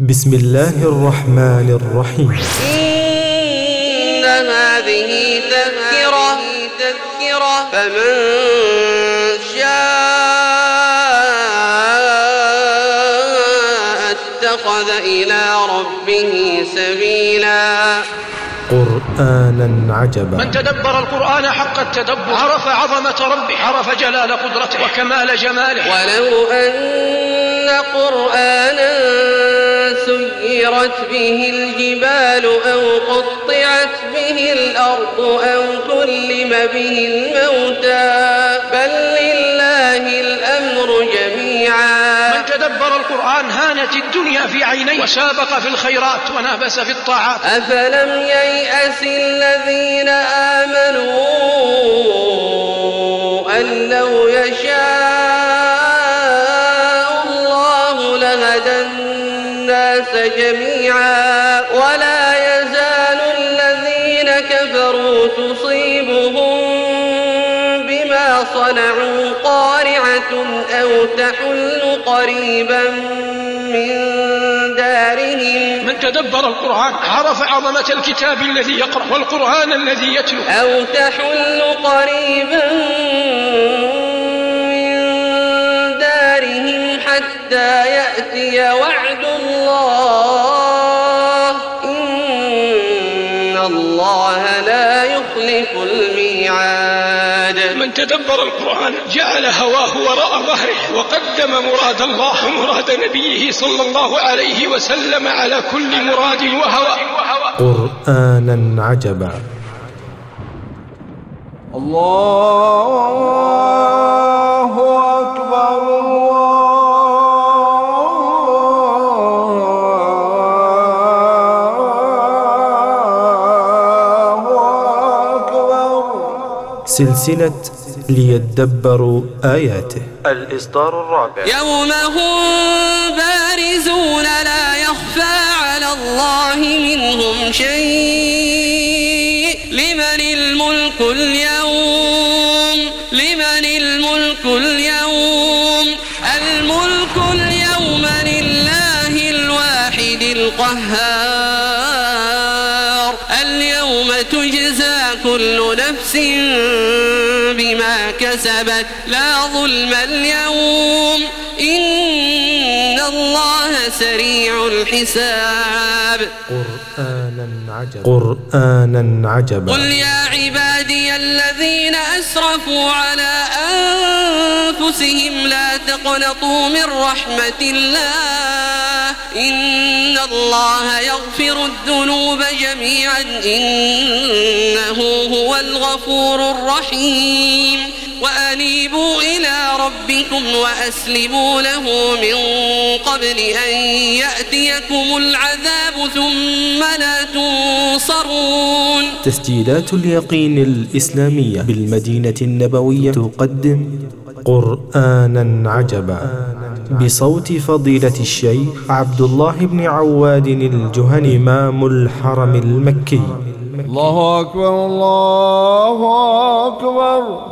بسم الله الرحمن الرحيم. إن هذه تذكرة تذكرة فمن شاء اتخذ إلى ربه سبيلا. قرآنا عجبا. من تدبر القرآن حق التدبر عرف عظمة ربه عرف جلال قدرته وكمال جماله. ولو أن قرآنا سيرت به الجبال أو قطعت به الأرض أو كلم به الموتى. بل لله الأمر جميعا. من تدبر القرآن هانت الدنيا في عينيه وسابق في الخيرات ونافس في الطاعات. أفلم ييأس الذين آمنوا أن لو يشاء الناس جميعا ولا يزال الذين كفروا تصيبهم بما صنعوا قارعة أو تحل قريبا من دارهم. من تدبر القرآن عرف عظمة الكتاب الذي يقرأ والقرآن الذي يتلو. أو تحل قريبا من تدبر القرآن جعل هواه وراء ظهره وقدم مراد الله ومراد نبيه صلى الله عليه وسلم على كل مراد وهوى. قرآنا عجبا. الله سلسلة ليدبروا آياته. الإصدار الرابع. يوم هم بارزون لا يخفى على الله منهم شيء. لمن الملك اليوم؟ لمن الملك اليوم؟ الملك اليوم لله الواحد القهار. كل نفس بما كسبت لا ظلم اليوم. إن الله سريع الحساب. قرآنا عجبا. قرآنا عجبا. قل يا عبادي الذين أسرفوا على أنفسهم لا تقنطوا من رحمة الله. إن الله يغفر الذنوب جميعا. إنه هو الغفور الرحيم. وأنيبوا إلى ربكم وأسلموا له من قبل أن يأتيكم العذاب ثم لا تنصرون. تسجيلات اليقين الإسلامية بالمدينة النبوية تقدم قرآنا عجبا بصوت فضيلة الشيخ عبد الله بن عواد الجهني إمام الحرم المكي. الله أكبر الله أكبر.